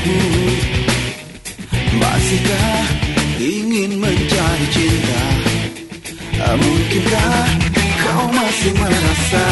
hatiku Masihkah ingin mencari cinta? Ah, mungkinkah kau masih merasa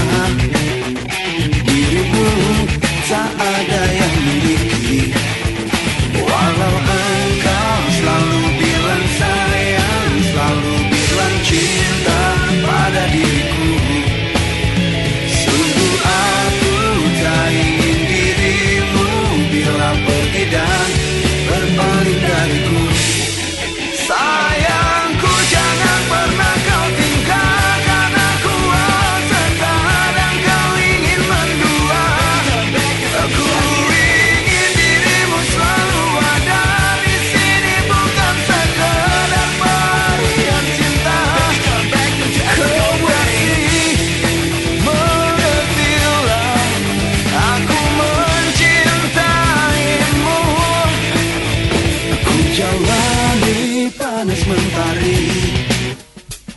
menjalani panas mentari.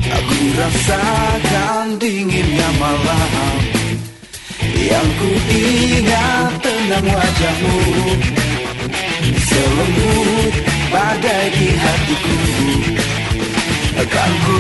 Aku rasakan dinginnya malam. Yang ku ingat tenang wajahmu. Selembut badai di hatiku. Akan ku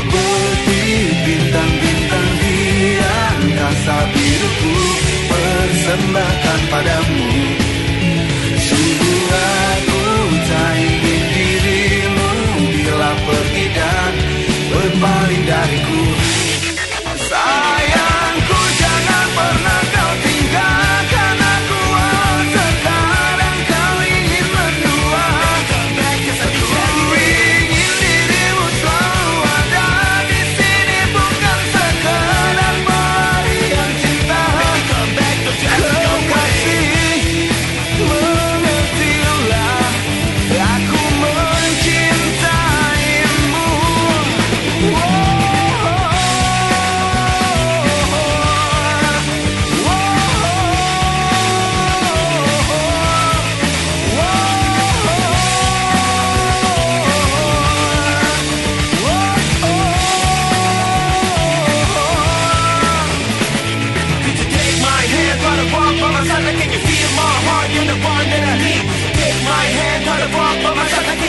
the rock by my side, like, can you feel my heart? You're the one that I need. Take my hand, on the rock by my side, like,